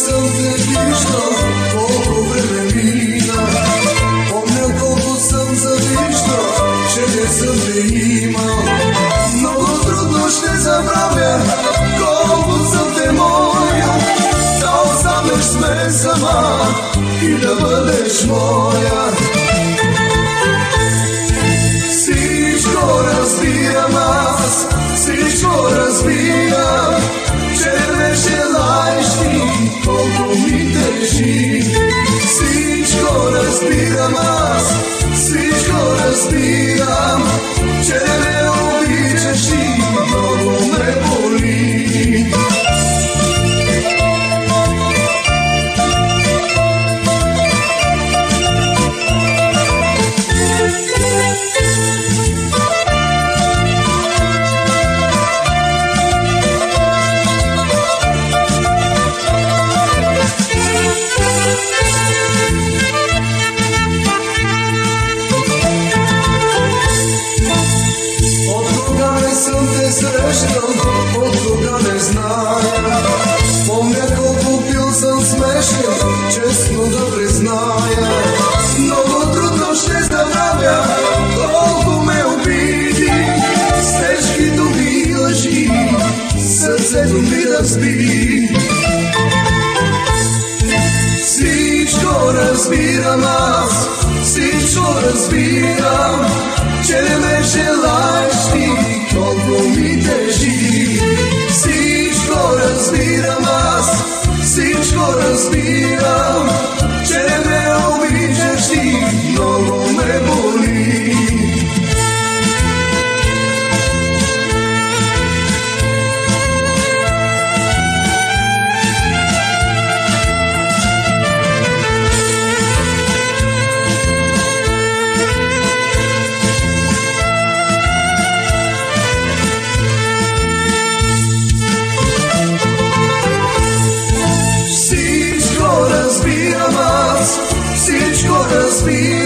съм те виждал, време мина. Съм завиждал, че не съм те имал. Много трудно ще забравя, колко съм те моля. Да останеш с сама и да бъдеш моя. sunset vidas vi Sićko razbiram vas, sićko razbiram. speak.